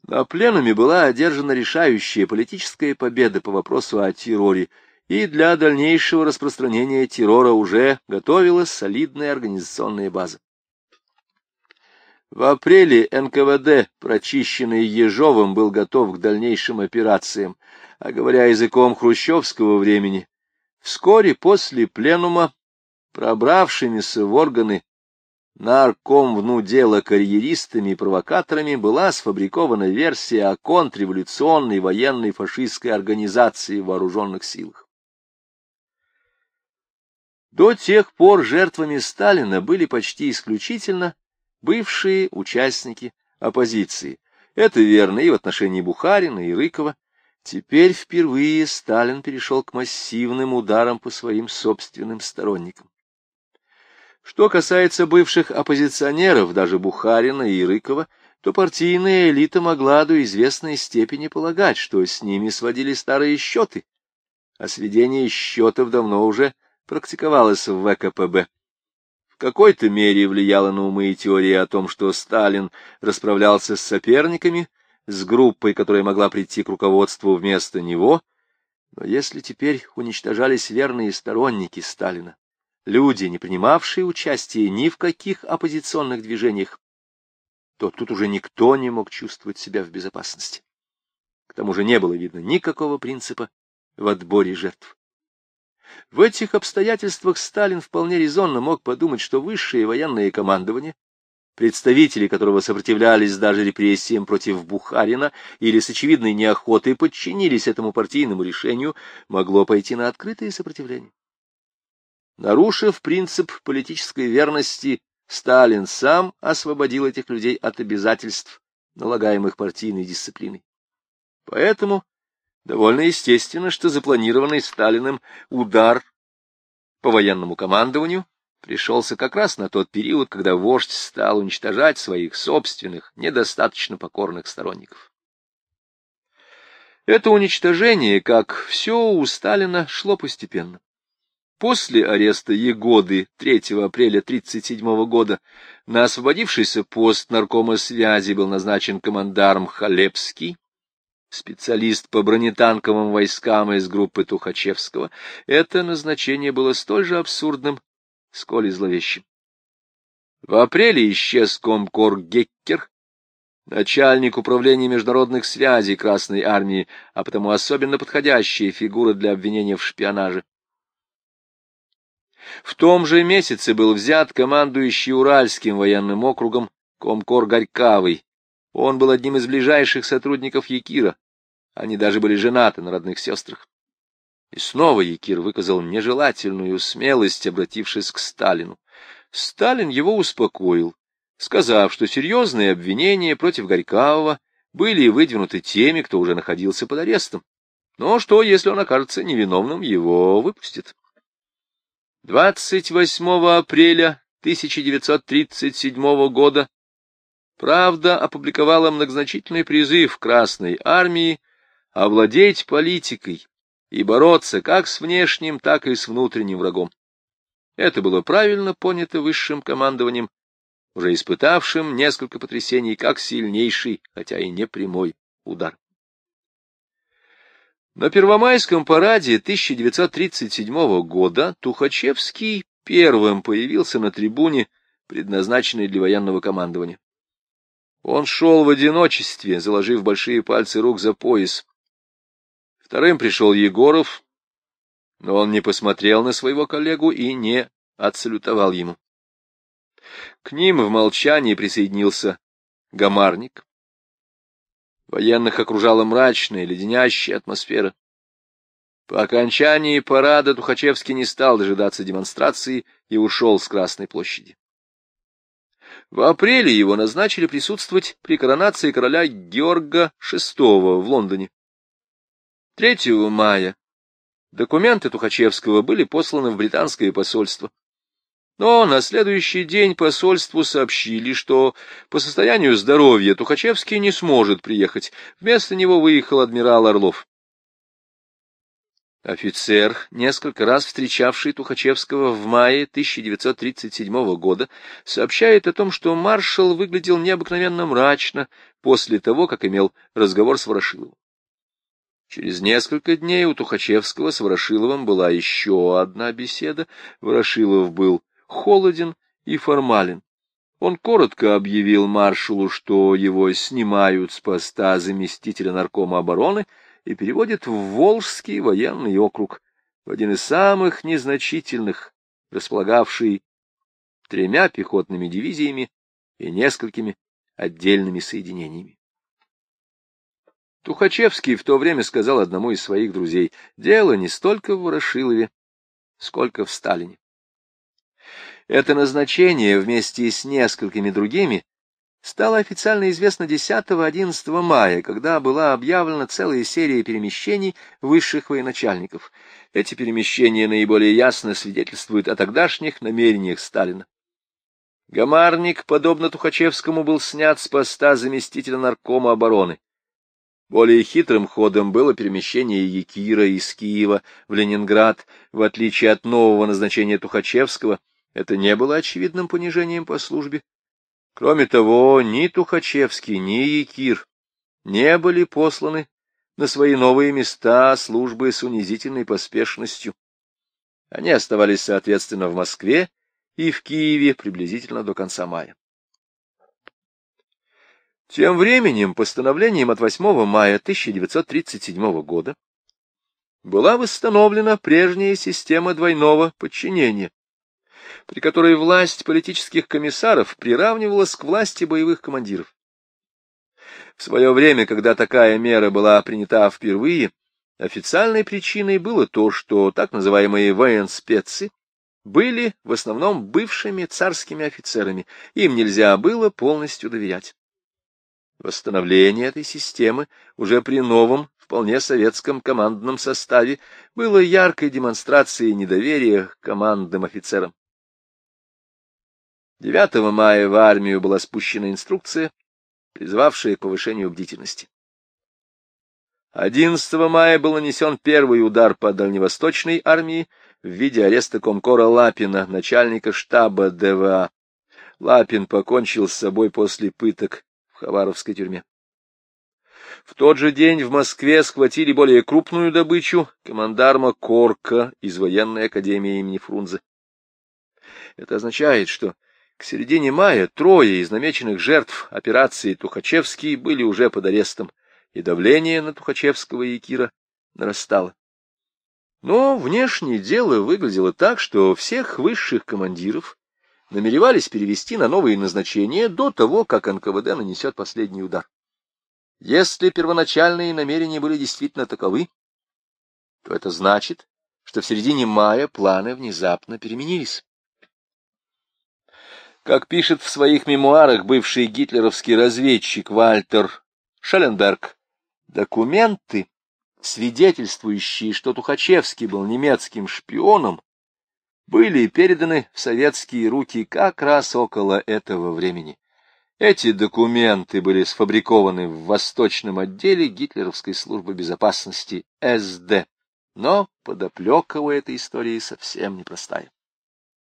На пленуме была одержана решающая политическая победа по вопросу о терроре, и для дальнейшего распространения террора уже готовилась солидная организационная база. В апреле НКВД, прочищенный Ежовым, был готов к дальнейшим операциям, а говоря языком хрущевского времени, вскоре после пленума, пробравшимися в органы наркомвну дела карьеристами и провокаторами была сфабрикована версия о контрреволюционной военной фашистской организации в вооруженных силах. До тех пор жертвами Сталина были почти исключительно бывшие участники оппозиции. Это верно и в отношении Бухарина и Рыкова. Теперь впервые Сталин перешел к массивным ударам по своим собственным сторонникам. Что касается бывших оппозиционеров, даже Бухарина и Рыкова, то партийная элита могла до известной степени полагать, что с ними сводили старые счеты, а сведение счетов давно уже практиковалось в ВКПБ. Какой-то мере влияла на умы и теория о том, что Сталин расправлялся с соперниками, с группой, которая могла прийти к руководству вместо него, но если теперь уничтожались верные сторонники Сталина, люди, не принимавшие участие ни в каких оппозиционных движениях, то тут уже никто не мог чувствовать себя в безопасности. К тому же не было видно никакого принципа в отборе жертв. В этих обстоятельствах Сталин вполне резонно мог подумать, что высшее военное командование представители которого сопротивлялись даже репрессиям против Бухарина или с очевидной неохотой подчинились этому партийному решению, могло пойти на открытое сопротивление. Нарушив принцип политической верности, Сталин сам освободил этих людей от обязательств, налагаемых партийной дисциплиной. Поэтому довольно естественно, что запланированный Сталиным удар по военному командованию пришелся как раз на тот период, когда вождь стал уничтожать своих собственных, недостаточно покорных сторонников. Это уничтожение, как все у Сталина, шло постепенно. После ареста Егоды 3 апреля 1937 года на освободившийся пост наркома связи был назначен командарм Халепский, специалист по бронетанковым войскам из группы Тухачевского. Это назначение было столь же абсурдным, сколь и зловещим. В апреле исчез комкор Геккер, начальник управления международных связей Красной Армии, а потому особенно подходящая фигура для обвинения в шпионаже. В том же месяце был взят командующий Уральским военным округом комкор Горькавый. Он был одним из ближайших сотрудников Якира. Они даже были женаты на родных сестрах. И снова Якир выказал нежелательную смелость, обратившись к Сталину. Сталин его успокоил, сказав, что серьезные обвинения против Горькавого были выдвинуты теми, кто уже находился под арестом. Но что, если он окажется невиновным, его выпустят. 28 апреля 1937 года «Правда» опубликовала многозначительный призыв Красной Армии овладеть политикой и бороться как с внешним, так и с внутренним врагом. Это было правильно понято высшим командованием, уже испытавшим несколько потрясений, как сильнейший, хотя и не прямой удар. На Первомайском параде 1937 года Тухачевский первым появился на трибуне, предназначенной для военного командования. Он шел в одиночестве, заложив большие пальцы рук за пояс, Вторым пришел Егоров, но он не посмотрел на своего коллегу и не отсалютовал ему. К ним в молчании присоединился Гамарник. Военных окружала мрачная, леденящая атмосфера. По окончании парада Тухачевский не стал дожидаться демонстрации и ушел с Красной площади. В апреле его назначили присутствовать при коронации короля Георга VI в Лондоне. 3 мая документы Тухачевского были посланы в британское посольство. Но на следующий день посольству сообщили, что по состоянию здоровья Тухачевский не сможет приехать. Вместо него выехал адмирал Орлов. Офицер, несколько раз встречавший Тухачевского в мае 1937 года, сообщает о том, что маршал выглядел необыкновенно мрачно после того, как имел разговор с Ворошиловым. Через несколько дней у Тухачевского с Ворошиловым была еще одна беседа. Ворошилов был холоден и формален. Он коротко объявил маршалу, что его снимают с поста заместителя наркома обороны и переводят в Волжский военный округ, в один из самых незначительных, располагавший тремя пехотными дивизиями и несколькими отдельными соединениями. Тухачевский в то время сказал одному из своих друзей, дело не столько в Ворошилове, сколько в Сталине. Это назначение вместе с несколькими другими стало официально известно 10-11 мая, когда была объявлена целая серия перемещений высших военачальников. Эти перемещения наиболее ясно свидетельствуют о тогдашних намерениях Сталина. Гамарник, подобно Тухачевскому, был снят с поста заместителя наркома обороны. Более хитрым ходом было перемещение Якира из Киева в Ленинград, в отличие от нового назначения Тухачевского, это не было очевидным понижением по службе. Кроме того, ни Тухачевский, ни Якир не были посланы на свои новые места службы с унизительной поспешностью. Они оставались, соответственно, в Москве и в Киеве приблизительно до конца мая. Тем временем, постановлением от 8 мая 1937 года была восстановлена прежняя система двойного подчинения, при которой власть политических комиссаров приравнивалась к власти боевых командиров. В свое время, когда такая мера была принята впервые, официальной причиной было то, что так называемые военспецы были в основном бывшими царскими офицерами, им нельзя было полностью доверять. Восстановление этой системы уже при новом, вполне советском командном составе было яркой демонстрацией недоверия к командным офицерам. 9 мая в армию была спущена инструкция, призвавшая к повышению бдительности. 11 мая был нанесен первый удар по дальневосточной армии в виде ареста комкора Лапина, начальника штаба ДВА. Лапин покончил с собой после пыток Хабаровской тюрьме. В тот же день в Москве схватили более крупную добычу командарма Корка из военной академии имени Фрунзе. Это означает, что к середине мая трое из намеченных жертв операции Тухачевский были уже под арестом, и давление на Тухачевского и Якира нарастало. Но внешнее дело выглядело так, что всех высших командиров намеревались перевести на новые назначения до того, как НКВД нанесет последний удар. Если первоначальные намерения были действительно таковы, то это значит, что в середине мая планы внезапно переменились. Как пишет в своих мемуарах бывший гитлеровский разведчик Вальтер Шелленберг, документы, свидетельствующие, что Тухачевский был немецким шпионом, были переданы в советские руки как раз около этого времени. Эти документы были сфабрикованы в Восточном отделе Гитлеровской службы безопасности СД. Но подоплека у этой истории совсем непростая.